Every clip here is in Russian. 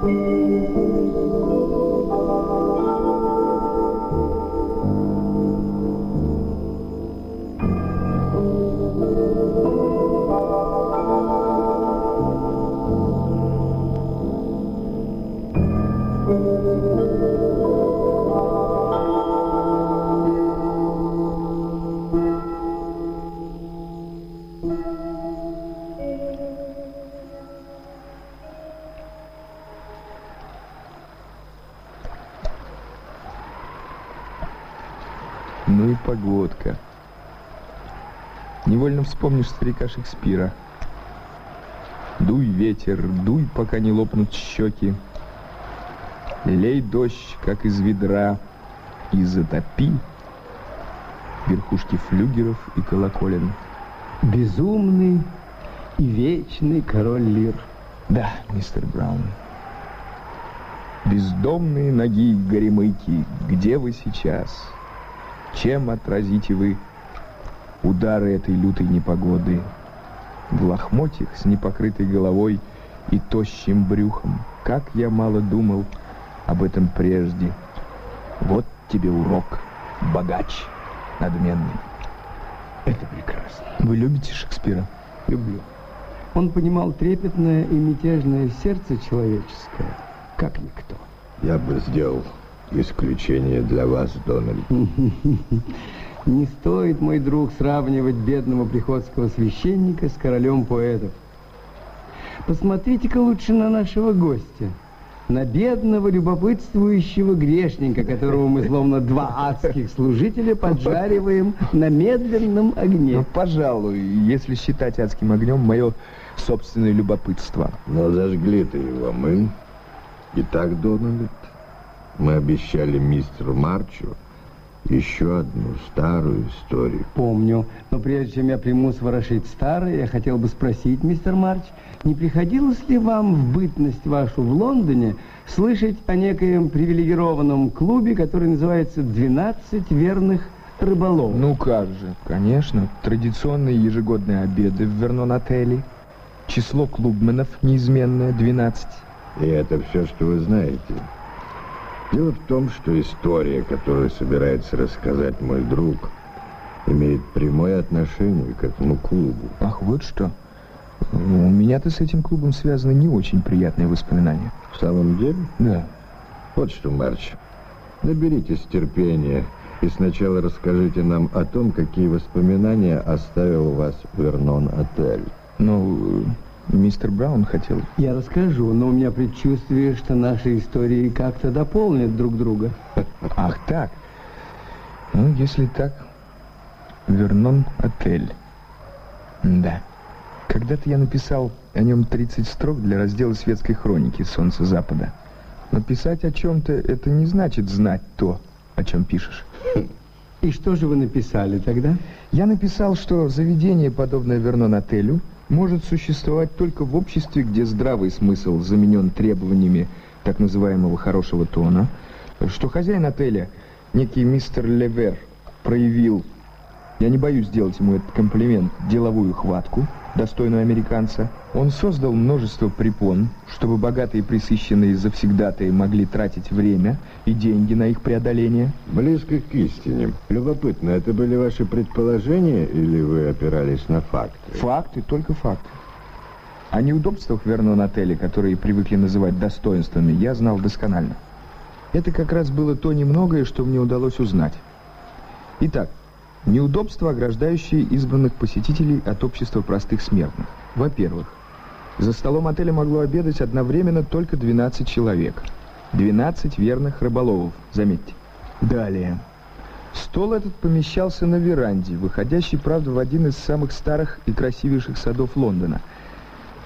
Ну вспомнишь старика Шекспира. Дуй, ветер, дуй, пока не лопнут щеки. Лей дождь, как из ведра, и затопи верхушки флюгеров и колоколен. Безумный и вечный король Лир. Да, мистер Браун. Бездомные ноги горемыки, где вы сейчас? Чем отразите вы удары этой лютой непогоды? В лохмотьях с непокрытой головой и тощим брюхом. Как я мало думал об этом прежде. Вот тебе урок, богач надменный. Это прекрасно. Вы любите Шекспира? Люблю. Он понимал трепетное и мятежное сердце человеческое, как никто. Я бы сделал исключение для вас, Дональд. Не стоит, мой друг, сравнивать бедного приходского священника с королем поэтов. Посмотрите-ка лучше на нашего гостя. На бедного, любопытствующего грешника, которого мы, словно два адских служителя, поджариваем на медленном огне. Ну, пожалуй, если считать адским огнем мое собственное любопытство. Но зажгли-то его мы. Итак, Дональд, мы обещали мистеру Марчу еще одну старую историю. Помню, но прежде чем я примусь ворошить старое, я хотел бы спросить, мистер Марч, не приходилось ли вам в бытность вашу в Лондоне слышать о некоем привилегированном клубе, который называется «12 верных рыболовов»? Ну как же, конечно, традиционные ежегодные обеды в Вернон-отеле, число клубменов неизменное 12. И это все, что вы знаете. Дело в том, что история, которую собирается рассказать мой друг, имеет прямое отношение к этому клубу. Ах, вот что. Ну, У меня-то с этим клубом связаны не очень приятные воспоминания. В самом деле? Да. Вот что, Марч, наберитесь терпения и сначала расскажите нам о том, какие воспоминания оставил у вас Вернон-отель. Ну, э, мистер Браун хотел... Я расскажу, но у меня предчувствие, что наши истории как-то дополнят друг друга. Ах, так. Ну, если так, Вернон-отель. Да. Когда-то я написал о нем 30 строк для раздела светской хроники «Солнце Запада». Но писать о чем-то – это не значит знать то, о чем пишешь. И что же вы написали тогда? Я написал, что заведение, подобное Вернон-отелю, может существовать только в обществе, где здравый смысл заменен требованиями так называемого хорошего тона, что хозяин отеля, некий мистер Левер, проявил, я не боюсь сделать ему этот комплимент, деловую хватку, достойную американца. Он создал множество препон, чтобы богатые присыщенные завсегдатые могли тратить время и деньги на их преодоление. Близко к истине. Любопытно, это были ваши предположения или вы опирались на факты? Факты, только факты. О неудобствах Вернон-отеля, которые привыкли называть достоинствами, я знал досконально. Это как раз было то немногое, что мне удалось узнать. Итак, неудобства, ограждающие избранных посетителей от общества простых смертных. Во-первых, за столом отеля могло обедать одновременно только 12 человек. 12 верных рыболовов, заметьте. Далее. Стол этот помещался на веранде, выходящей, правда, в один из самых старых и красивейших садов Лондона.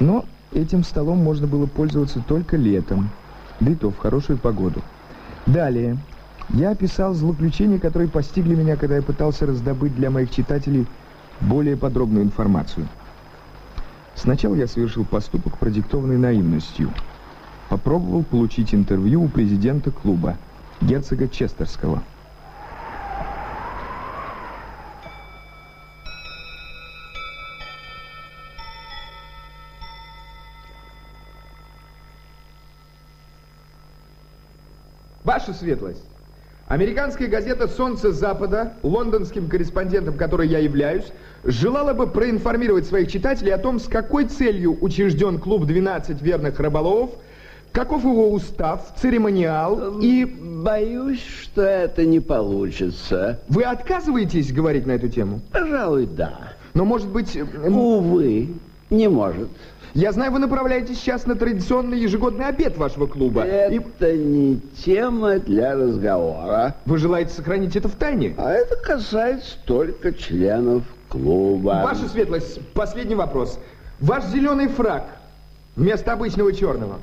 Но этим столом можно было пользоваться только летом, да и то в хорошую погоду. Далее. Я описал злоключения, которые постигли меня, когда я пытался раздобыть для моих читателей более подробную информацию. Сначала я совершил поступок, продиктованный наивностью. Попробовал получить интервью у президента клуба, герцога Честерского. Ваша светлость, американская газета «Солнце Запада», лондонским корреспондентом которой я являюсь, желала бы проинформировать своих читателей о том, с какой целью учрежден клуб «12 верных рыболовов», каков его устав, церемониал и... Боюсь, что это не получится. Вы отказываетесь говорить на эту тему? Пожалуй, да. Но, может быть... м, Увы, не может. Я знаю, вы направляетесь сейчас на традиционный ежегодный обед вашего клуба. И Это не тема для разговора. вы желаете сохранить это в тайне? А это касается только членов клуба. Ваша светлость, последний вопрос. Ваш зеленый фраг вместо обычного черного,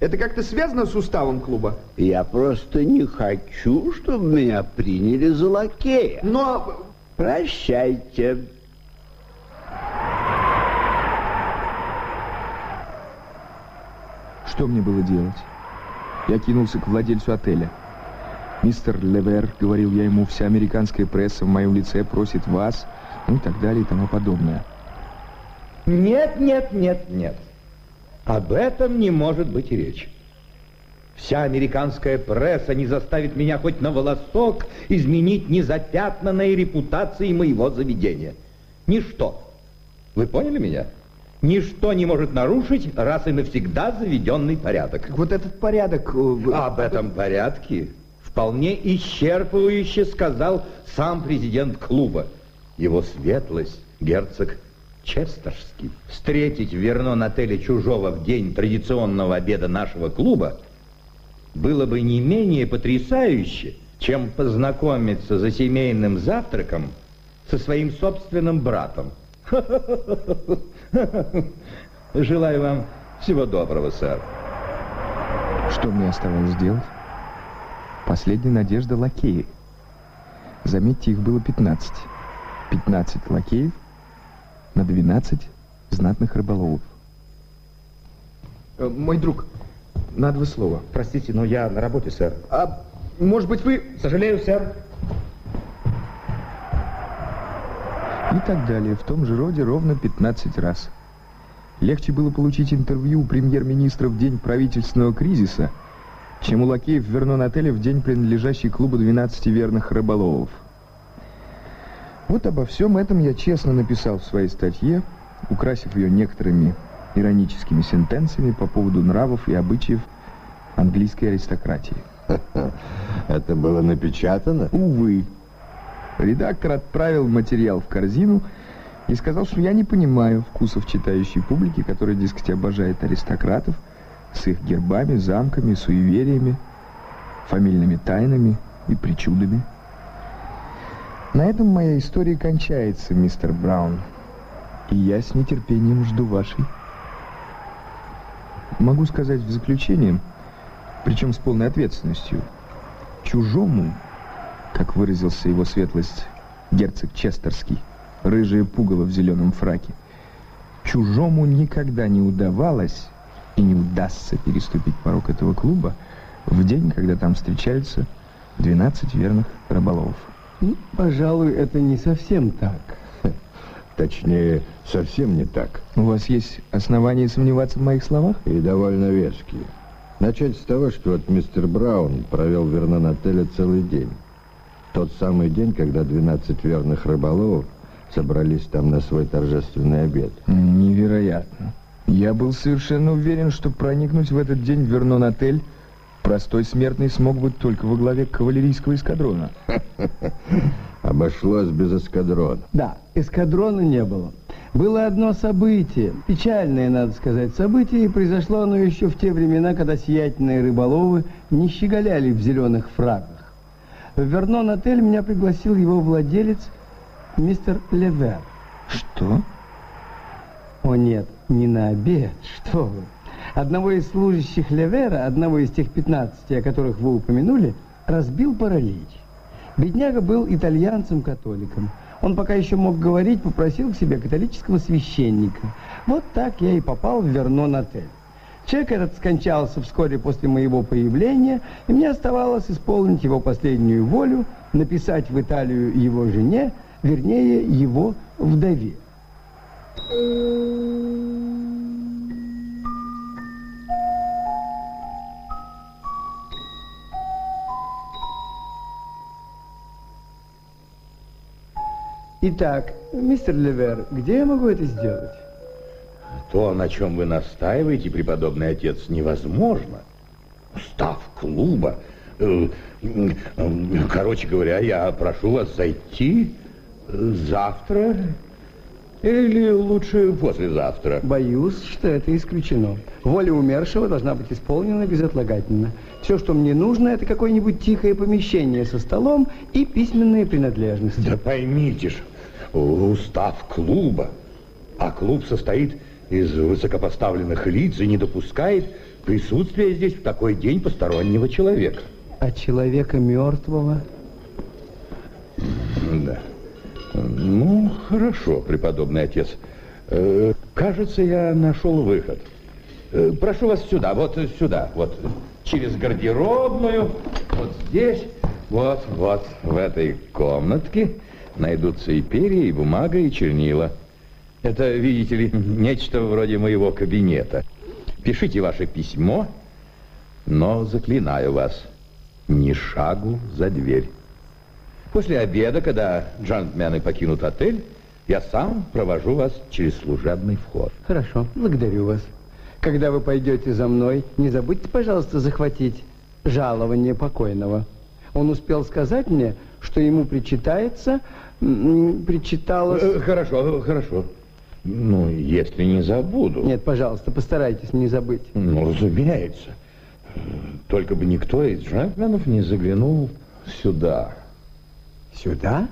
это как-то связано с уставом клуба? Я просто не хочу, чтобы меня приняли за лакея. Но Прощайте. Что мне было делать? Я кинулся к владельцу отеля. Мистер Левер, говорил я ему, вся американская пресса в моем лице просит вас, ну и так далее и тому подобное. Нет, нет, нет, нет. Об этом не может быть речи. Вся американская пресса не заставит меня хоть на волосок изменить незапятнанной репутации моего заведения. Ничто. Вы поняли меня? Ничто не может нарушить раз и навсегда заведенный порядок. Вот этот порядок... э, Об этом порядке вполне исчерпывающе сказал сам президент клуба. Его светлость, герцог Честерский. Встретить в Вернон-отеле чужого в день традиционного обеда нашего клуба было бы не менее потрясающе, чем познакомиться за семейным завтраком со своим собственным братом. Желаю вам всего доброго, сэр. Что мне оставалось делать? Последняя надежда лакеи. Заметьте, их было 15. 15 лакеев на 12 знатных рыболовов. Э, Мой друг, на два слова. Простите, но я на работе, сэр. А может быть вы... Сожалею, сэр. И так далее, в том же роде ровно 15 раз. Легче было получить интервью у премьер-министра в день правительственного кризиса, чем у лакеев в Вернон-отеле в день, принадлежащий клубу 12 верных рыболовов. Вот обо всем этом я честно написал в своей статье, украсив ее некоторыми ироническими сентенциями по поводу нравов и обычаев английской аристократии. Это было напечатано? Увы. Редактор отправил материал в корзину и сказал, что я не понимаю вкусов читающей публики, которая, дескать, обожает аристократов с их гербами, замками, суевериями, фамильными тайнами и причудами. На этом моя история кончается, мистер Браун. И я с нетерпением жду вашей. Могу сказать в заключение, причем с полной ответственностью, чужому, как выразился его светлость герцог Честерский, рыжее пугало в зеленом фраке, чужому никогда не удавалось и не удастся переступить порог этого клуба в день, когда там встречаются 12 верных рыболовов. Ну, пожалуй, это не совсем так. Точнее, совсем не так. У вас есть основания сомневаться в моих словах? И довольно веские. Начать с того, что вот мистер Браун провел в Вернон-отеле целый день. Тот самый день, когда 12 верных рыболовов собрались там на свой торжественный обед. Невероятно. Я был совершенно уверен, что проникнуть в этот день в Вернон-отель простой смертный смог бы только во главе кавалерийского эскадрона. Обошлось без эскадрона. Да, эскадрона не было. Было одно событие, печальное, надо сказать, событие, и произошло оно еще в те времена, когда сиятельные рыболовы не щеголяли в зеленых фраках. В Вернон-отель меня пригласил его владелец, мистер Левер. Что? О нет, не на обед, что вы. Одного из служащих Левера, одного из тех 15, о которых вы упомянули, разбил паралич. Бедняга был итальянцем-католиком. Он пока еще мог говорить, попросил к себе католического священника. Вот так я и попал в Вернон-отель. Человек этот скончался вскоре после моего появления, и мне оставалось исполнить его последнюю волю, написать в Италию его жене, вернее, его вдове. Итак, мистер Левер, где я могу это сделать? То, на чем вы настаиваете, преподобный отец, невозможно. Устав клуба. Э, короче говоря, я прошу вас зайти завтра или лучше послезавтра. Боюсь, что это исключено. Воля умершего должна быть исполнена безотлагательно. Все, что мне нужно, это какое-нибудь тихое помещение со столом и письменные принадлежности. Да поймите же, устав клуба. А клуб состоит из высокопоставленных лиц и не допускает присутствия здесь в такой день постороннего человека. А человека мертвого? Да. Ну, хорошо, преподобный отец. Э, кажется, я нашел выход. Э, прошу вас сюда, вот сюда, вот через гардеробную, вот здесь, вот, вот, в этой комнатке найдутся и перья, и бумага, и чернила. Это, видите ли, нечто вроде моего кабинета. Пишите ваше письмо, но заклинаю вас, ни шагу за дверь. После обеда, когда джентльмены покинут отель, я сам провожу вас через служебный вход. Хорошо, благодарю вас. Когда вы пойдете за мной, не забудьте, пожалуйста, захватить жалование покойного. Он успел сказать мне, что ему причитается, причиталось... Э, хорошо, хорошо. Ну, если не забуду. Нет, пожалуйста, постарайтесь не забыть. Ну, разумеется. Только бы никто из джентльменов не заглянул сюда. Сюда?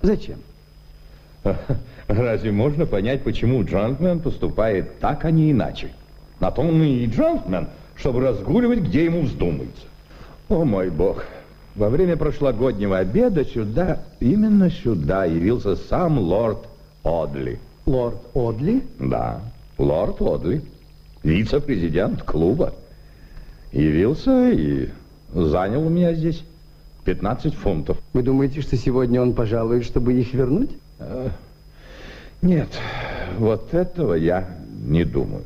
Зачем? Разве можно понять, почему джентльмен поступает так, а не иначе? На то он и джентльмен, чтобы разгуливать, где ему вздумается. О, мой бог! Во время прошлогоднего обеда сюда, именно сюда явился сам лорд Одли. Лорд Одли? Да, лорд Одли, вице-президент клуба. Явился и занял у меня здесь 15 фунтов. Вы думаете, что сегодня он пожалует, чтобы их вернуть? А, нет, вот этого я не думаю.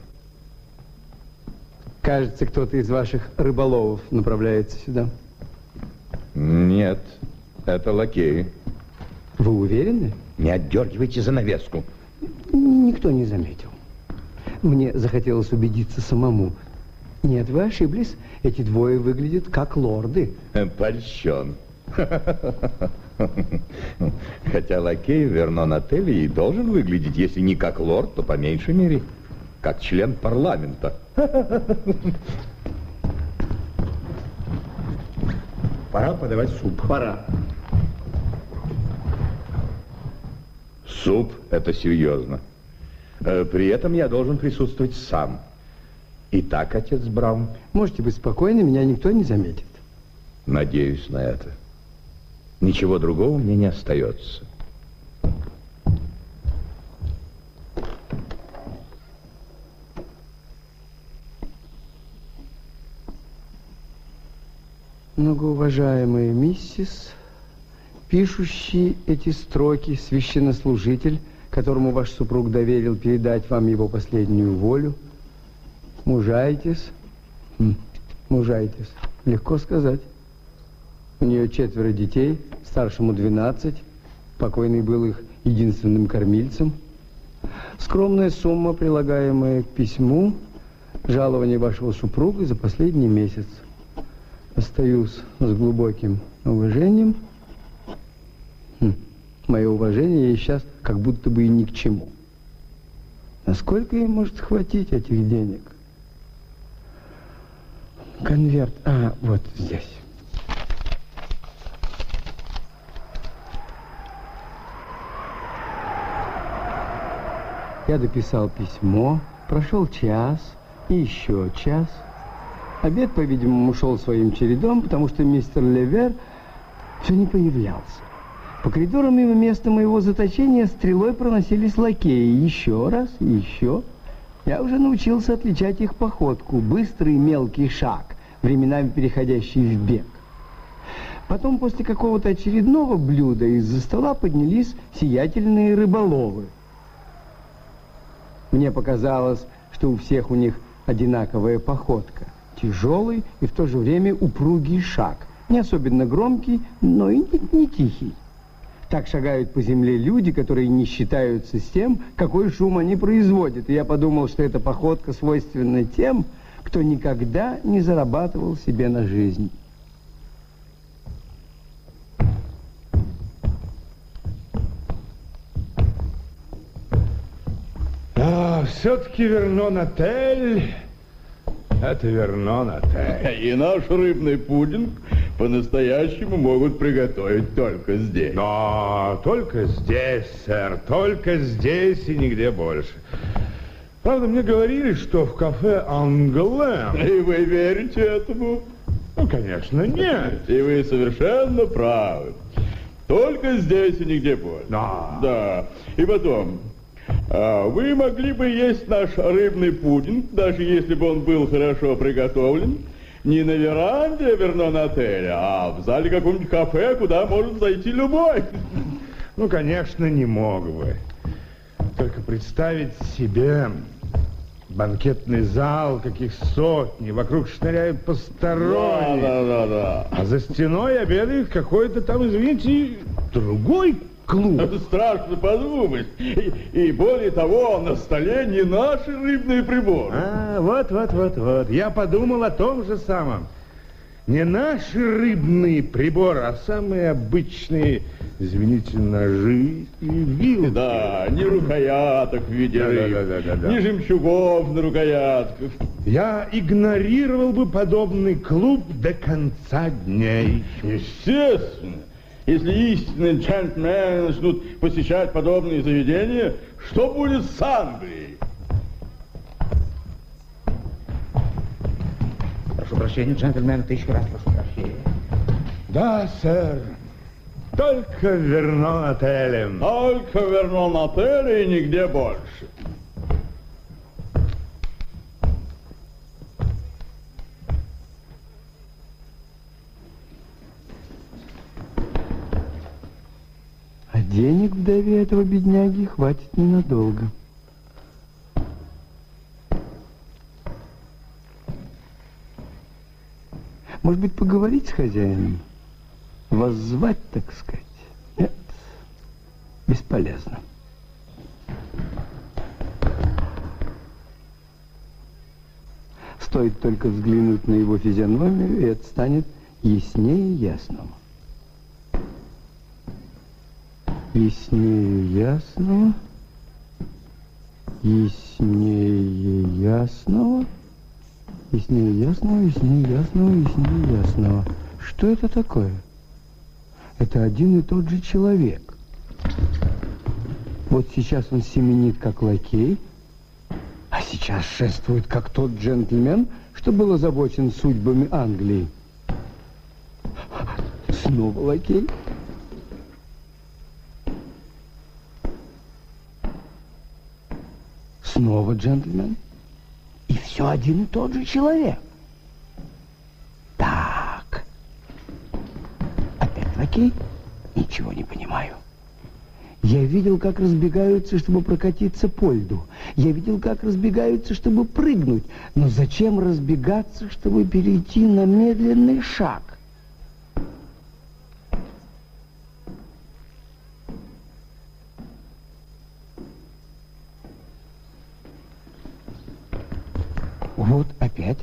Кажется, кто-то из ваших рыболовов направляется сюда. Нет, это лакеи. Вы уверены? Не отдергивайте занавеску. Никто не заметил. Мне захотелось убедиться самому. Нет, вы ошиблись. Эти двое выглядят как лорды. Польщен. Хотя лакей Вернон отеле и должен выглядеть, если не как лорд, то по меньшей мере, как член парламента. Пора подавать суп. Пора. Суп – это серьезно. Э, при этом я должен присутствовать сам. Итак, отец Браун. Можете быть спокойны, меня никто не заметит. Надеюсь на это. Ничего другого мне не остается. Многоуважаемая миссис, пишущий эти строки священнослужитель, которому ваш супруг доверил передать вам его последнюю волю, мужайтесь, хм, мужайтесь, легко сказать. У нее четверо детей, старшему 12, покойный был их единственным кормильцем. Скромная сумма, прилагаемая к письму, жалование вашего супруга за последний месяц. Остаюсь с глубоким уважением. Мое уважение ей сейчас как будто бы и ни к чему. Насколько ей может хватить этих денег? Конверт. А, вот здесь. Я дописал письмо, прошел час и еще час. Обед, по-видимому, шел своим чередом, потому что мистер Левер все не появлялся. По коридорам мимо места моего заточения стрелой проносились лакеи. Еще раз, еще. Я уже научился отличать их походку. Быстрый мелкий шаг, временами переходящий в бег. Потом после какого-то очередного блюда из-за стола поднялись сиятельные рыболовы. Мне показалось, что у всех у них одинаковая походка. Тяжелый и в то же время упругий шаг. Не особенно громкий, но и не, не тихий. Так шагают по земле люди, которые не считаются с тем, какой шум они производят. И я подумал, что эта походка свойственна тем, кто никогда не зарабатывал себе на жизнь. А, все-таки Вернон-отель... Это Вернон-отель. И наш рыбный пудинг по-настоящему могут приготовить только здесь. Но только здесь, сэр, только здесь и нигде больше. Правда, мне говорили, что в кафе «Англем». И вы верите этому? Ну, конечно, нет. И вы совершенно правы. Только здесь и нигде больше. Да. Да. И потом, а, вы могли бы есть наш рыбный пудинг, даже если бы он был хорошо приготовлен, не на веранде Вернон-отеля, а в зале какого-нибудь кафе, куда может зайти любой. Ну, конечно, не мог бы. Только представить себе банкетный зал, каких сотни, вокруг шныряют Да, посторонние. да, да, да. А за стеной обедает какой-то там, извините, другой клуб. Это страшно подумать. И, и более того, на столе не наши рыбные приборы. А, вот, вот, вот, вот. Я подумал о том же самом. Не наши рыбные приборы, а самые обычные, извините, ножи и вилки. Да, ни рукояток в виде Да, да, рыб, да, да, да, да. ни жемчугов на рукоятках. Я игнорировал бы подобный клуб до конца дней. Естественно. Если истинные джентльмены начнут посещать подобные заведения, что будет с Англией? Прошу прощения, джентльмен, тысячу раз прошу прощения. Да, сэр. Только верно отелем. Только в Вернон-отеле и нигде больше. Денег вдове этого бедняги хватит ненадолго. Может быть, поговорить с хозяином? Вас звать, так сказать? Нет, бесполезно. Стоит только взглянуть на его физиономию, и это станет яснее ясного. Яснее ясного. Яснее ясного. Яснее ясного, яснее ясного, яснее ясного. Что это такое? Это один и тот же человек. Вот сейчас он семенит как лакей, а сейчас шествует как тот джентльмен, что был озабочен судьбами Англии. Снова лакей. Джентльмен. И все один и тот же человек. Так. Опять лакей? Ничего не понимаю. Я видел, как разбегаются, чтобы прокатиться по льду. Я видел, как разбегаются, чтобы прыгнуть. Но зачем разбегаться, чтобы перейти на медленный шаг? Вот опять.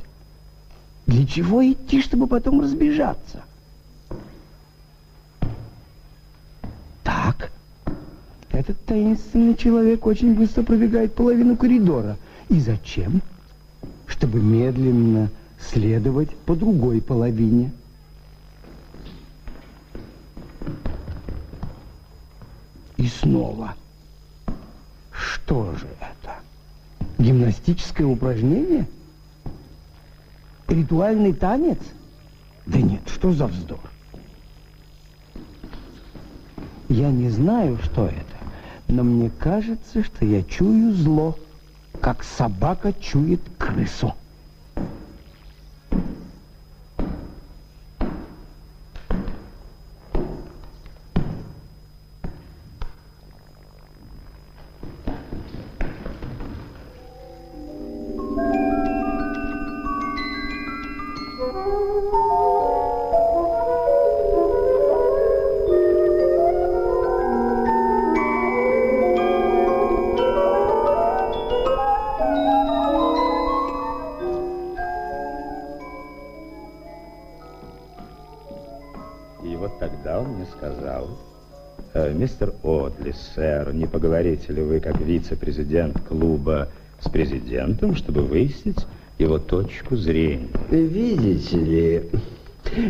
Для чего идти, чтобы потом разбежаться? Так. Этот таинственный человек очень быстро пробегает половину коридора. И зачем? Чтобы медленно следовать по другой половине. И снова. Что же это? Гимнастическое упражнение? Ритуальный танец? Да нет, что за вздор? Я не знаю, что это, но мне кажется, что я чую зло, как собака чует крысу. Тогда он мне сказал, «Э, мистер Отли, сэр, не поговорите ли вы, как вице-президент клуба, с президентом, чтобы выяснить его точку зрения? Видите ли,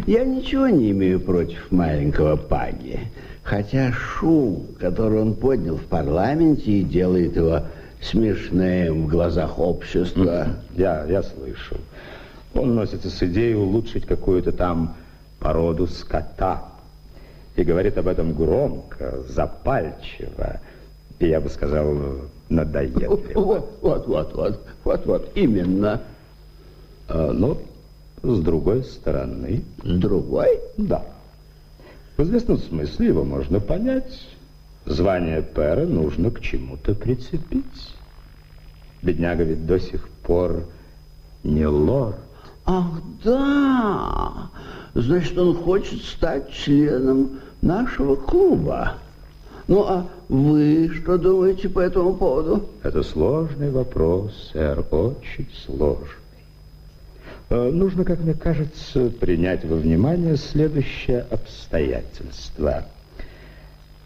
я ничего не имею против маленького Паги. Хотя шум, который он поднял в парламенте и делает его смешным в глазах общества. Я, я слышал. Он носится с идеей улучшить какую-то там породу скота. И говорит об этом громко, запальчиво. И я бы сказал, надоедливо. Вот, вот, вот, вот, вот, вот, именно. А, но с другой стороны... С другой? Да. В известном смысле его можно понять. Звание пэра нужно к чему-то прицепить. Бедняга ведь до сих пор не лорд. Ах, да! Значит, он хочет стать членом нашего клуба. Ну, а вы что думаете по этому поводу? Это сложный вопрос, сэр, очень сложный. Э, Нужно, как мне кажется, принять во внимание следующее обстоятельство.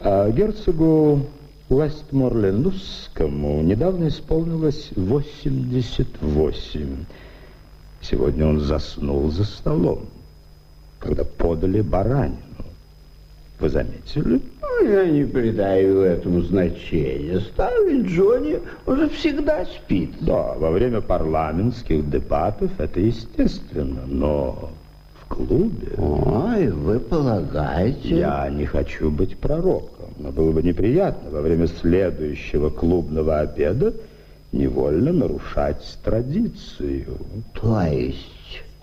А Герцогу Уэстморленусскому недавно исполнилось 88. Сегодня он заснул за столом, когда подали баранину. Вы заметили? Ну, Я не придаю этому значения. Старый Джонни уже всегда спит. Да, во время парламентских дебатов это естественно, но в клубе... Ой, вы полагаете? Я не хочу быть пророком, но было бы неприятно во время следующего клубного обеда невольно нарушать традицию. То есть...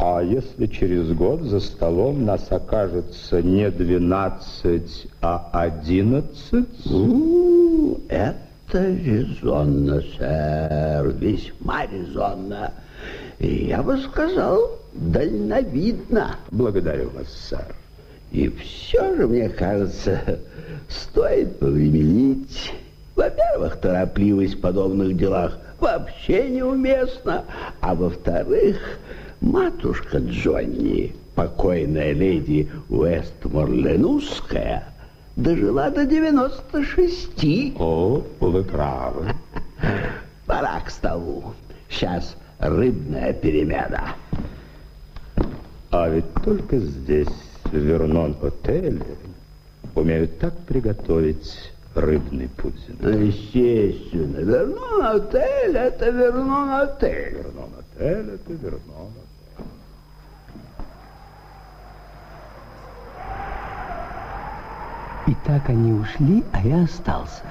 А если через год за столом нас окажется не 12, а 11? Ну, это резонно, сэр, весьма резонно. И я бы сказал, дальновидно. Благодарю вас, сэр. И все же, мне кажется, стоит повременить. Во-первых, торопливость в подобных делах вообще неуместна. А во-вторых, матушка Джонни, покойная леди Уэстморленусская, дожила до 96. О, вы правы. Пора к столу. Сейчас рыбная перемена. А ведь только здесь, в Вернон-отеле, умеют так приготовить рыбный пудинг. Естественно, Вернон-отель – это Вернон-отель. Вернон-отель – это Вернон-отель. Так они ушли, а я остался.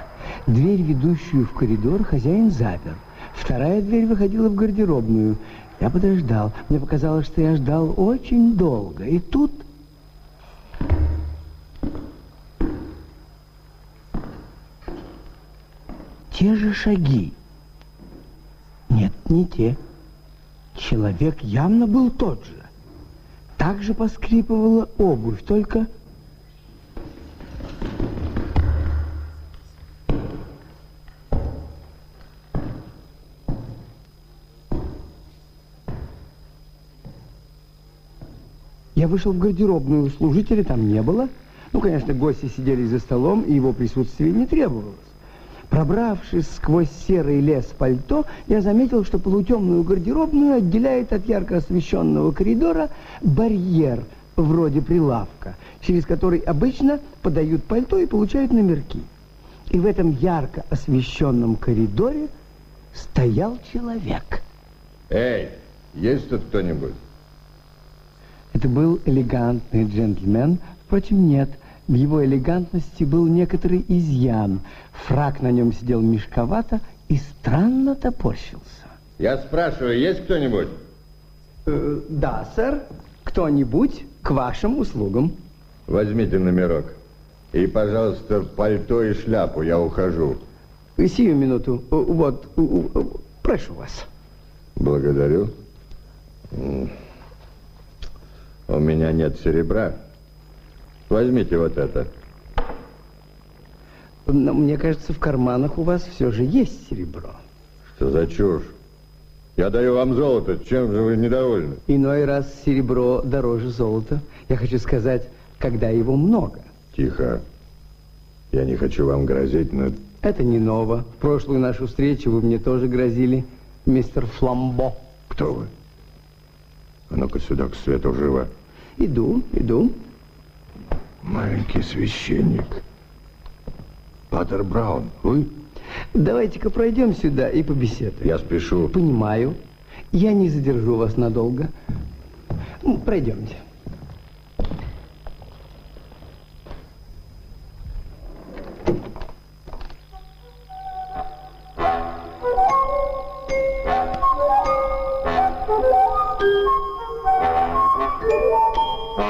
Дверь, ведущую в коридор, хозяин запер. Вторая дверь выходила в гардеробную. Я подождал. Мне показалось, что я ждал очень долго. И тут... Те же шаги. Нет, не те. Человек явно был тот же. Так же поскрипывала обувь, только... Я вышел в гардеробную, служителя там не было. Ну, конечно, гости сидели за столом, и его присутствие не требовалось. Пробравшись сквозь серый лес пальто, я заметил, что полутемную гардеробную отделяет от ярко освещенного коридора барьер вроде прилавка, через который обычно подают пальто и получают номерки. И в этом ярко освещенном коридоре стоял человек. Эй, есть тут кто-нибудь? Это был элегантный джентльмен, впрочем, нет. В его элегантности был некоторый изъян. Фрак на нем сидел мешковато и странно топорщился. Я спрашиваю, есть кто-нибудь? Э, да, сэр. Кто-нибудь к вашим услугам. Возьмите номерок. И, пожалуйста, пальто и шляпу, я ухожу. Сию минуту. Э, Вот, э, э, прошу вас. Благодарю. М. У меня нет серебра. Возьмите вот это. Но мне кажется, в карманах у вас все же есть серебро. Что за чушь? Я даю вам золото. Чем же вы недовольны? Иной раз серебро дороже золота. Я хочу сказать, когда его много. Тихо. Я не хочу вам грозить, но... Это не ново. В прошлую нашу встречу вы мне тоже грозили, мистер Фламбо. Кто вы? А ну-ка сюда, к свету, живо. Иду, иду. Маленький священник. Патер Браун, вы? Давайте-ка пройдем сюда и побеседуем. Я спешу. Понимаю. Я не задержу вас надолго. Пройдемте. Ну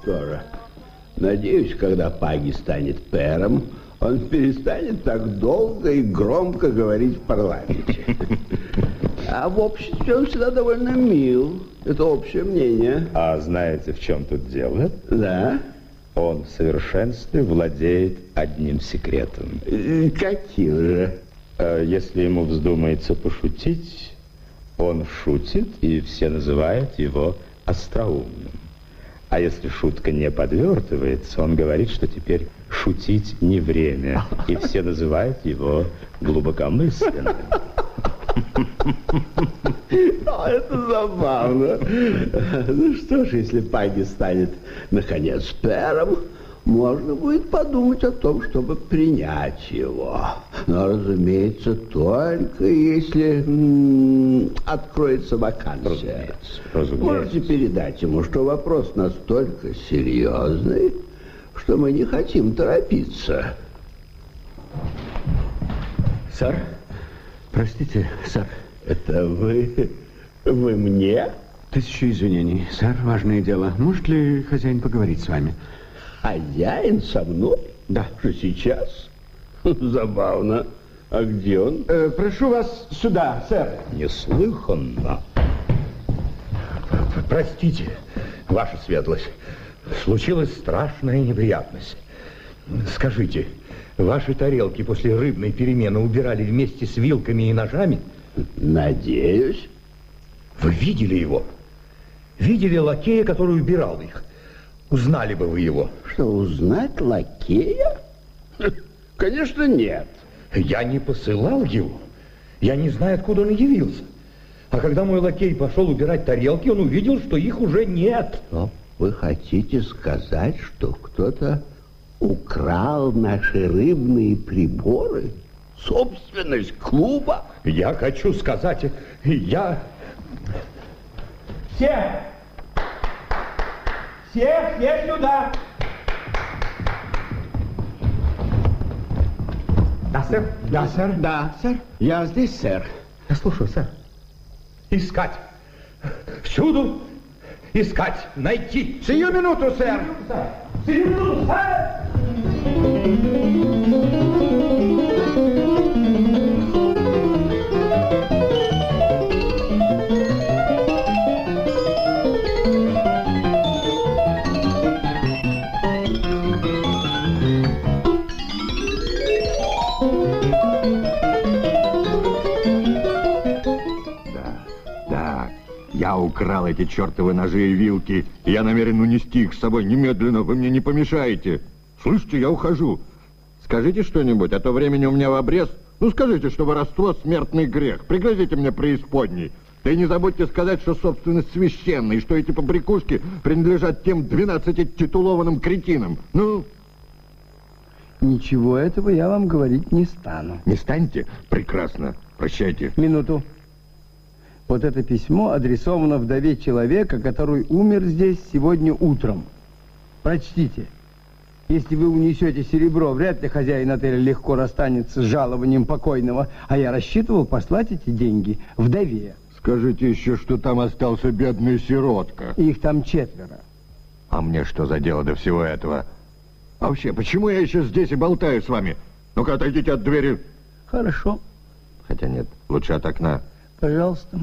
что же, надеюсь, когда Паги станет пэром, он перестанет так долго и громко говорить в парламенте. А в обществе он всегда довольно мил. Это общее мнение. А знаете, в чем тут дело? Да? Он в совершенстве владеет одним секретом. Каким же? Э, Если ему вздумается пошутить, он шутит, и все называют его остроумным. А если шутка не подвертывается, он говорит, что теперь шутить не время, и все называют его глубокомысленным. А, это забавно. Ну что ж, если Паги станет, наконец, пэром, можно будет подумать о том, чтобы принять его. Но, разумеется, только если м, откроется вакансия. Разумеется, разумеется. Можете передать ему, что вопрос настолько серьезный, что мы не хотим торопиться. Сэр? Простите, сэр. Это вы... вы мне? Тысячу извинений. Сэр, важное дело. Может ли хозяин поговорить с вами? Хозяин со мной? Да. Что сейчас? Забавно. А где он? Э, прошу вас сюда, сэр. Неслыханно. Простите, ваша светлость. Случилась страшная неприятность. Скажите, ваши тарелки после рыбной перемены убирали вместе с вилками и ножами? Надеюсь. Вы видели его? Видели лакея, который убирал их? Узнали бы вы его? Что, узнать лакея? Конечно, нет. Я не посылал его. Я не знаю, откуда он явился. А когда мой лакей пошел убирать тарелки, он увидел, что их уже нет. Что вы хотите сказать, что кто-то украл наши рыбные приборы? Собственность клуба? Я хочу сказать, я... Все! Все, все сюда! Да, сэр? Да, сэр. Да, сэр. Я здесь, сэр. Я слушаю, сэр. Искать. Всюду искать, найти. Сию минуту, сэр. Сию минуту, сэр! Да, да, я украл эти чертовы ножи и вилки, я намерен унести их с собой немедленно, вы мне не помешаете. Слышите, я ухожу. Скажите что-нибудь, а то времени у меня в обрез. Ну, скажите, что воровство — смертный грех. Пригрозите мне преисподней. Да и не забудьте сказать, что собственность священная, и что эти побрякушки принадлежат тем 12 титулованным кретинам. Ну, Ничего этого я вам говорить не стану. не станьте? Прекрасно. Прощайте. Минуту. Вот это письмо адресовано вдове человека, который умер здесь сегодня утром. Прочтите. Если вы унесете серебро, вряд ли хозяин отеля легко расстанется с жалованием покойного. А я рассчитывал послать эти деньги вдове. Скажите еще, что там остался бедный сиротка. Их там четверо. А мне что за дело до всего этого? А вообще, почему я еще здесь и болтаю с вами? Ну-ка, отойдите от двери. Хорошо, Хотя нет, лучше от окна. пожалуйста.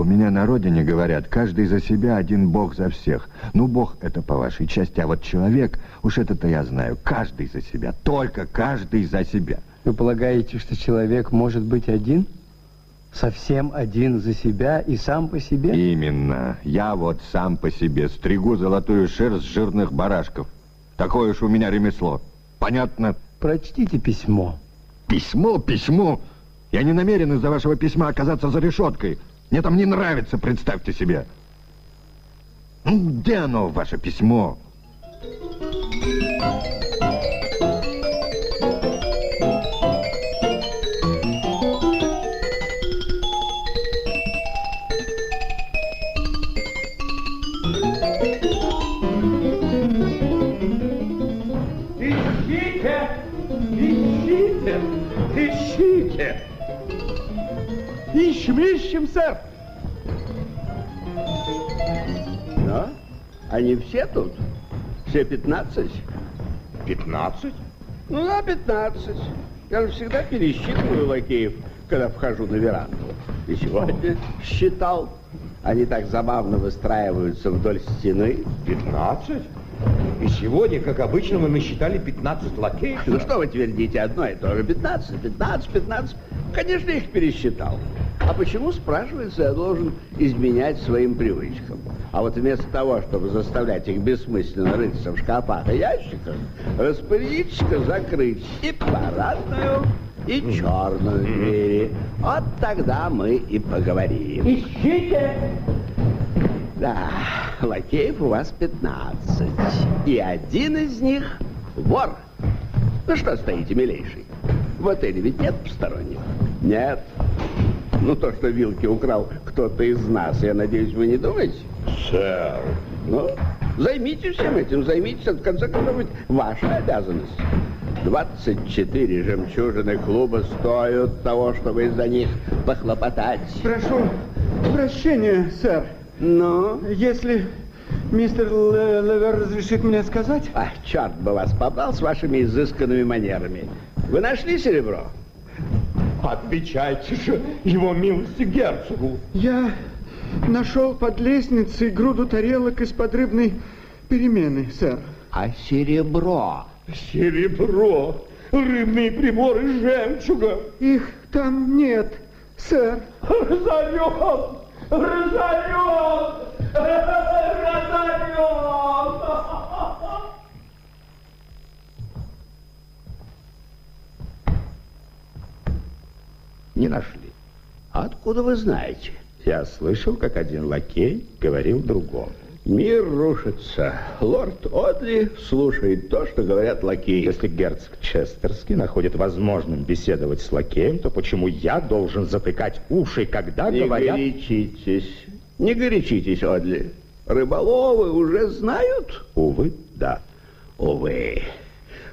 У меня на родине говорят, каждый за себя, один бог за всех. Ну, бог это по вашей части, а вот человек, уж это-то я знаю, каждый за себя, только каждый за себя. Вы полагаете, что человек может быть один? Совсем один за себя и сам по себе? Именно. Я вот сам по себе стригу золотую шерсть жирных барашков. Такое уж у меня ремесло. Понятно? Прочтите письмо. Письмо, письмо. Я не намерен из-за вашего письма оказаться за решеткой. Мне там не нравится, представьте себе. Ну, где оно, ваше письмо? Ищем, ищем, сэр! Но они все тут? Все 15? 15? Ну да, 15. Я же всегда пересчитываю лакеев, когда вхожу на веранду. И сегодня считал. Они так забавно выстраиваются вдоль стены. 15? И сегодня, как обычно, мы насчитали 15 лакеев. Ну что вы твердите одно и то же? 15, 15, 15. Конечно, их пересчитал. А почему, спрашивается, я должен изменять своим привычкам? А вот вместо того, чтобы заставлять их бессмысленно рыться в шкафах и ящиках, распорядитесь-ка закрыть и парадную, и черную двери. Вот тогда мы и поговорим. Ищите! Да, лакеев у вас 15. И один из них вор. Ну что стоите, милейший? В отеле ведь нет посторонних? Нет. Ну, то, что вилки украл кто-то из нас, я надеюсь, вы не думаете? Сэр, Ну, займитесь всем этим, займитесь, это в конце концов ведь ваша обязанность. 24 жемчужины клуба стоят того, чтобы из-за них похлопотать. Прошу прощения, сэр. Ну? Если мистер Ле- Левер разрешит мне сказать... Ах, черт бы вас побрал с вашими изысканными манерами. Вы нашли серебро? Отвечайте же его милости герцогу. Я нашел под лестницей груду тарелок из-под рыбной перемены, сэр. А серебро? Серебро, рыбные приборы жемчуга. Их там нет, сэр. Разорен! Разорен! Разорен! Не нашли. А откуда вы знаете? Я слышал, как один лакей говорил другому. Мир рушится. Лорд Одли слушает то, что говорят лакеи. Если герцог Честерский находит возможным беседовать с лакеем, то почему я должен затыкать уши, когда Не говорят... горячитесь. Не горячитесь, Одли. Рыболовы уже знают? Увы, да. Увы.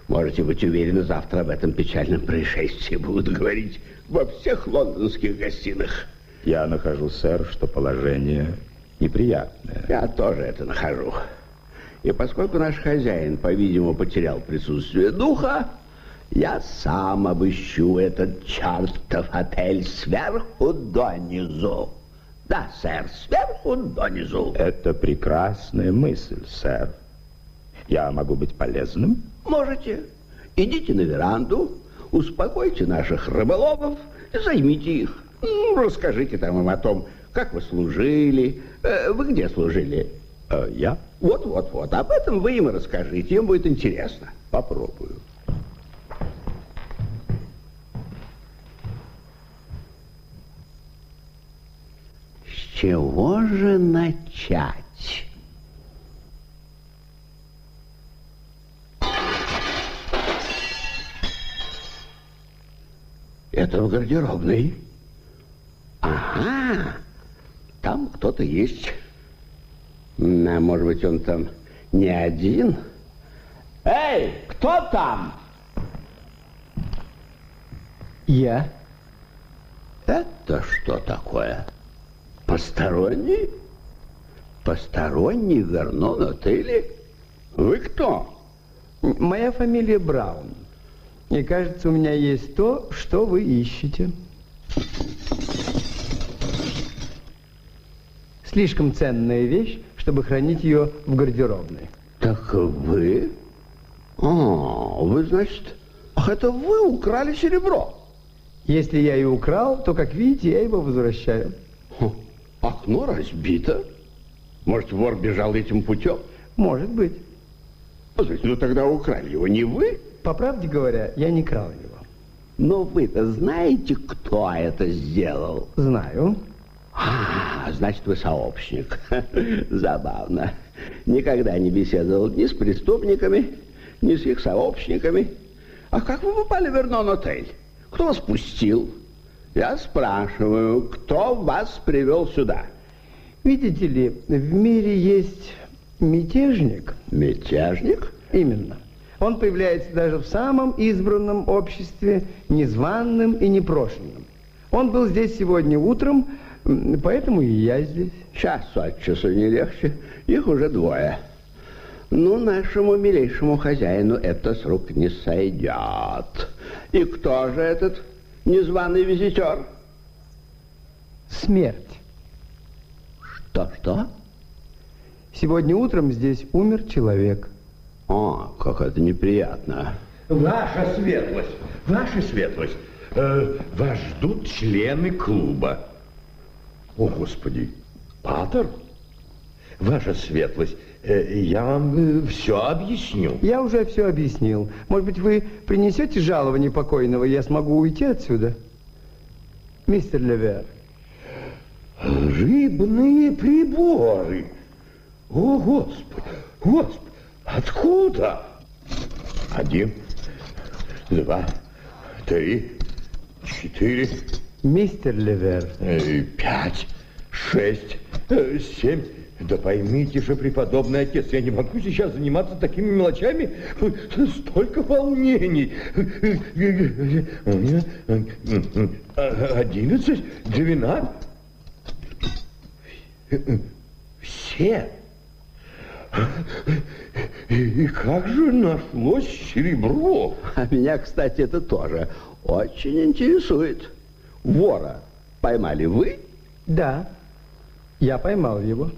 Можете быть уверены, завтра об этом печальном происшествии будут говорить во всех лондонских гостиных. Я нахожу, сэр, что положение неприятное. Я тоже это нахожу. И поскольку наш хозяин, по-видимому, потерял присутствие духа, я сам обыщу этот чертов отель сверху донизу. Да, сэр, сверху донизу. Это прекрасная мысль, сэр. Я могу быть полезным? Можете. Идите на веранду, успокойте наших рыболовов и займите их. Ну, расскажите там им о том, как вы служили. Э, вы где служили? Э, я? Вот-вот-вот. Об этом вы им расскажите. Им будет интересно. Попробую. С чего же начать? Это в гардеробной. Ага, там кто-то есть. А может быть, он там не один? Эй, кто там? Я? Это что такое? Посторонний? Посторонний Вернон отеле? Вы кто? Моя фамилия Браун. Мне кажется, у меня есть то, что вы ищете. Слишком ценная вещь, чтобы хранить ее в гардеробной. Так вы? А, вы, значит, Ах, это вы украли серебро? Если я и украл, то, как видите, я его возвращаю. Хм, окно разбито. Может, вор бежал этим путем? Может быть. Послушайте, ну тогда украли его не вы? По правде говоря, я не крал его. Но вы-то знаете, кто это сделал? Знаю. А, значит, вы сообщник. Забавно. Никогда не беседовал ни с преступниками, ни с их сообщниками. А как вы попали в Вернон-отель? Кто вас пустил? Я спрашиваю, кто вас привел сюда? Видите ли, в мире есть мятежник. Мятежник? Именно. Он появляется даже в самом избранном обществе, незваным и непрошенным. Он был здесь сегодня утром, поэтому и я здесь. Час от часу не легче. Их уже двое. Ну, нашему милейшему хозяину это с рук не сойдет. И кто же этот незваный визитер? Смерть. Что-что? Сегодня утром здесь умер человек. О, как это неприятно. Ваша светлость, ваша светлость, э, вас ждут члены клуба. О, Господи, Патер? Ваша светлость, э, я вам э, все объясню. Я уже все объяснил. Может быть, вы принесете жалование покойного, и я смогу уйти отсюда? Мистер Левер. Рыбные приборы. О, Господи, Господи, откуда? Один, два, три, четыре. Мистер Левер. Э, пять, шесть, э, семь. Да поймите же, преподобный отец, я не могу сейчас заниматься такими мелочами. Столько волнений. Одиннадцать, двенадцать. Все. И как же нашлось серебро? А меня, кстати, это тоже очень интересует. Вора поймали вы? Да, я поймал его.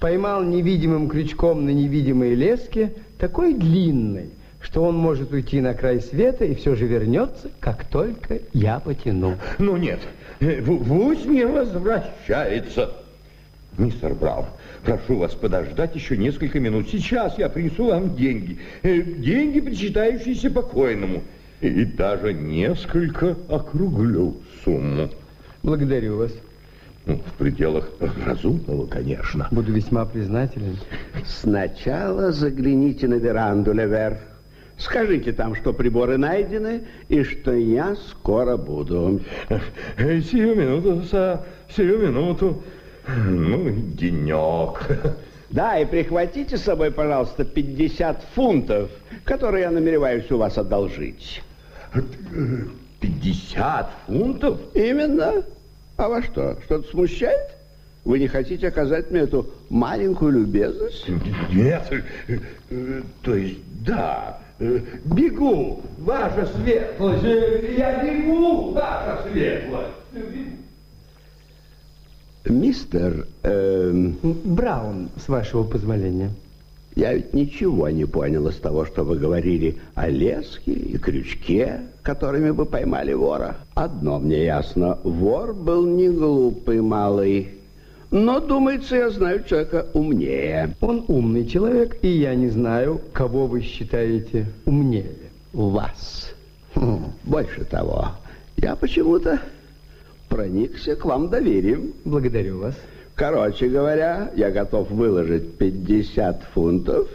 Поймал невидимым крючком на невидимой леске, такой длинной, что он может уйти на край света и все же вернется, как только я потяну. Ну нет, пусть не возвращается. Мистер Браун, прошу вас подождать еще несколько минут. Сейчас я принесу вам деньги. Деньги, причитающиеся покойному. И даже несколько округлю сумму. Благодарю вас. Ну, в пределах разумного, конечно. Буду весьма признателен. Сначала загляните на веранду, Левер. Скажите там, что приборы найдены, и что я скоро буду. Сию минуту, са, сию минуту. Ну, денек. Да, и прихватите с собой, пожалуйста, 50 фунтов, которые я намереваюсь у вас одолжить. 50 фунтов? Именно. А вас что, что-то смущает? Вы не хотите оказать мне эту маленькую любезность? Нет, то есть да. Бегу, ваша светлость, я бегу, ваша светлость. Мистер... Э... Браун, с вашего позволения. Я ведь ничего не понял из того, что вы говорили о леске и крючке, которыми вы поймали вора. Одно мне ясно, вор был не глупый малый, но, думается, я знаю человека умнее. Он умный человек, и я не знаю, кого вы считаете умнее. Вас. Хм, больше того, я почему-то проникся к вам доверием. Благодарю вас. Короче говоря, я готов выложить 50 фунтов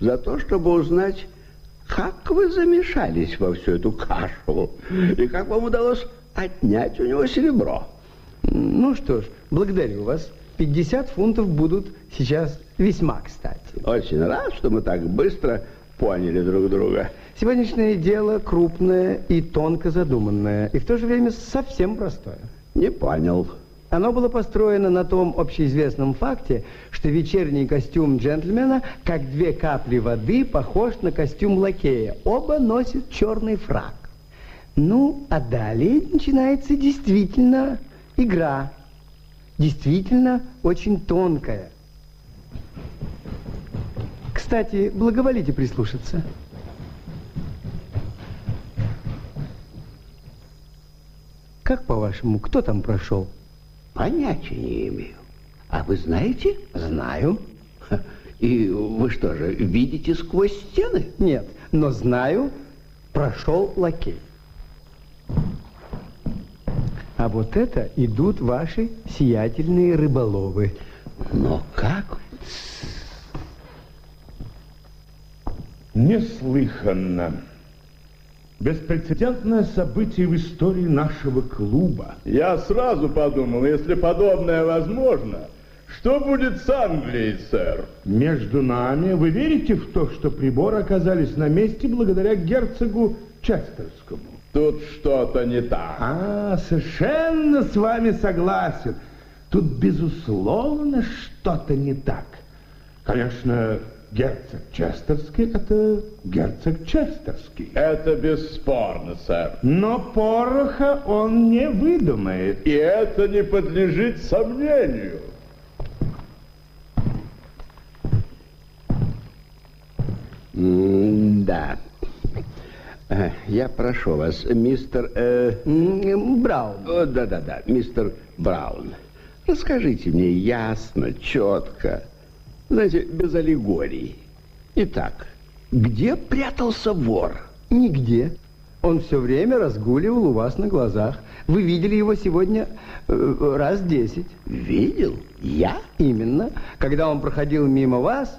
за то, чтобы узнать, как вы замешались во всю эту кашу и как вам удалось отнять у него серебро. Ну что ж, благодарю вас. 50 фунтов будут сейчас весьма кстати. Очень рад, что мы так быстро поняли друг друга. Сегодняшнее дело крупное и тонко задуманное, и в то же время совсем простое. Не понял. Оно было построено на том общеизвестном факте, что вечерний костюм джентльмена, как две капли воды, похож на костюм лакея. Оба носят черный фрак. Ну, а далее начинается действительно игра. Действительно очень тонкая. Кстати, благоволите прислушаться. Как по-вашему, кто там прошел? Понятия не имею. А вы знаете? Знаю. И вы что же, видите сквозь стены? Нет, но знаю, прошел лакей. А вот это идут ваши сиятельные рыболовы. Но как? Неслыханно. Беспрецедентное событие в истории нашего клуба. Я сразу подумал, если подобное возможно, что будет с Англией, сэр? Между нами, вы верите в то, что приборы оказались на месте благодаря герцогу Честерскому? Тут что-то не так. А, совершенно с вами согласен. Тут, безусловно, что-то не так. Конечно, герцог Честерский – это герцог Честерский. Это бесспорно, сэр. Но пороха он не выдумает. И это не подлежит сомнению. Да. Э, Я прошу вас, мистер... э, Браун. Да-да-да, мистер Браун. Расскажите мне ясно, четко, знаете, без аллегорий. Итак, где прятался вор? Нигде. Он все время разгуливал у вас на глазах. Вы видели его сегодня э, раз десять. Видел? Я? Именно. Когда он проходил мимо вас,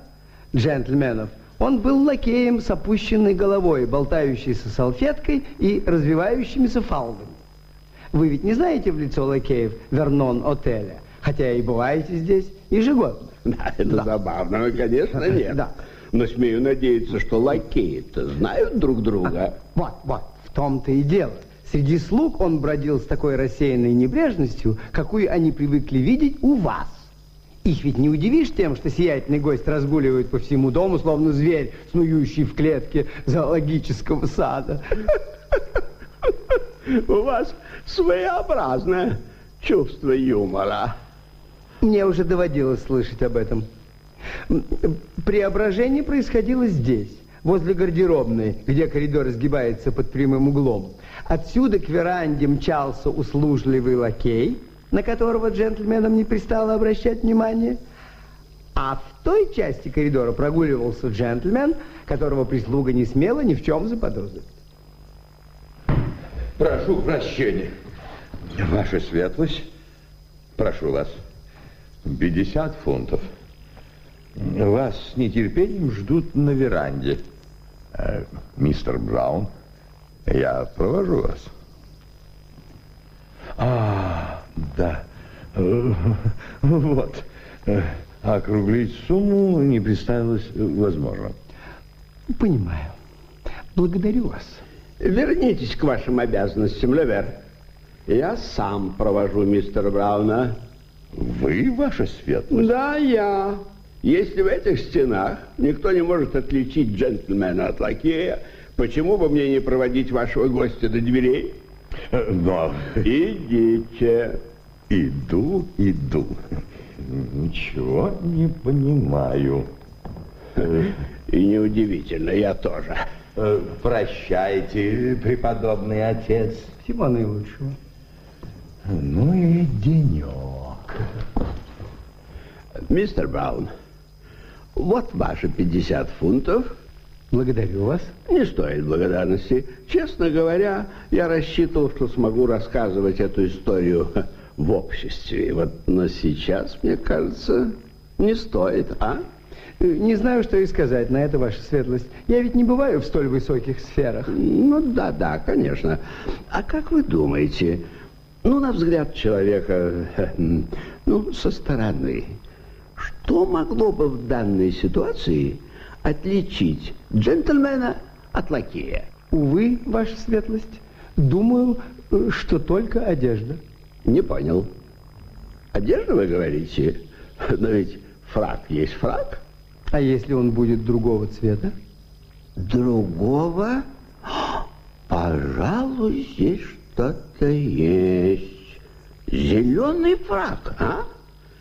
джентльменов, он был лакеем с опущенной головой, болтающейся салфеткой и развивающимися фалдами. Вы ведь не знаете в лицо лакеев Вернон отеля, хотя и бываете здесь ежегодно. Да, это забавно, но, конечно, нет. Да. Но смею надеяться, что лакеи-то знают друг друга. Вот, вот, в том-то и дело. Среди слуг он бродил с такой рассеянной небрежностью, какую они привыкли видеть у вас. Их ведь не удивишь тем, что сиятельный гость разгуливает по всему дому, словно зверь, снующий в клетке зоологического сада. У вас своеобразное чувство юмора. Мне уже доводилось слышать об этом. Преображение происходило здесь, возле гардеробной, где коридор изгибается под прямым углом. Отсюда к веранде мчался услужливый лакей, на которого джентльменам не пристало обращать внимание. А в той части коридора прогуливался джентльмен, которого прислуга не смела ни в чем заподозрить. Прошу прощения. Ваша светлость, прошу вас, 50 фунтов. Вас с нетерпением ждут на веранде. Э, мистер Браун, я провожу вас. А, да. Э, Вот. Э, Округлить сумму не представилось возможным. Понимаю. Благодарю вас. Вернитесь к вашим обязанностям, Левер. Я сам провожу мистера Брауна. Вы, ваша светлость? Да, я. Если в этих стенах никто не может отличить джентльмена от лакея, почему бы мне не проводить вашего гостя до дверей? Э, Но Идите. иду, иду. Ничего не понимаю. И неудивительно, я тоже. Э, Прощайте, преподобный отец. Всего наилучшего. Ну и денек. Мистер Браун, вот ваши 50 фунтов. Благодарю вас. Не стоит благодарности. Честно говоря, я рассчитывал, что смогу рассказывать эту историю в обществе. Вот, но сейчас, мне кажется, не стоит, а? Не знаю, что и сказать на это, ваша светлость. Я ведь не бываю в столь высоких сферах. Ну, да-да, конечно. А как вы думаете, ну, на взгляд человека, ну, со стороны, что могло бы в данной ситуации отличить джентльмена от лакея? Увы, ваша светлость, думаю, э, что только одежда. Не понял. Одежда, вы говорите? Но ведь фрак есть фрак. А если он будет другого цвета? Другого? Пожалуй, здесь что-то есть. Зеленый фрак, а?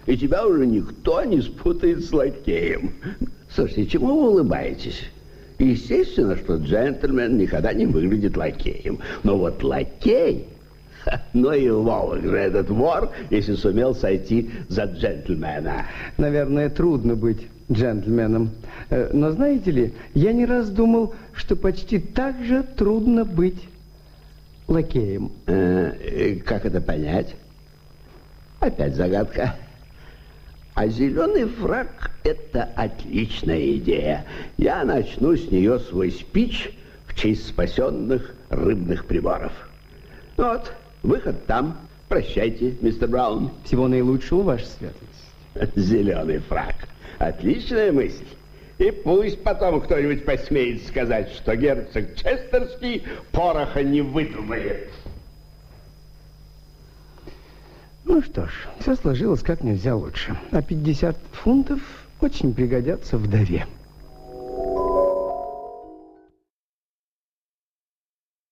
И тебя уже никто не спутает с лакеем. Слушайте, чему вы улыбаетесь? Естественно, что джентльмен никогда не выглядит лакеем. Но вот лакей и ловок же этот вор, если сумел сойти за джентльмена. Наверное, трудно быть джентльменом. Э, Но знаете ли, я не раз думал, что почти так же трудно быть лакеем. Э, э, Как это понять? Опять загадка. А зеленый фраг – это отличная идея. Я начну с нее свой спич в честь спасенных рыбных приборов. Вот, выход там. Прощайте, мистер Браун. Всего наилучшего, ваша светлость. Зеленый фраг. Отличная мысль. И пусть потом кто-нибудь посмеет сказать, что герцог Честерский пороха не выдумает. Ну что ж, все сложилось как нельзя лучше. А 50 фунтов очень пригодятся вдове.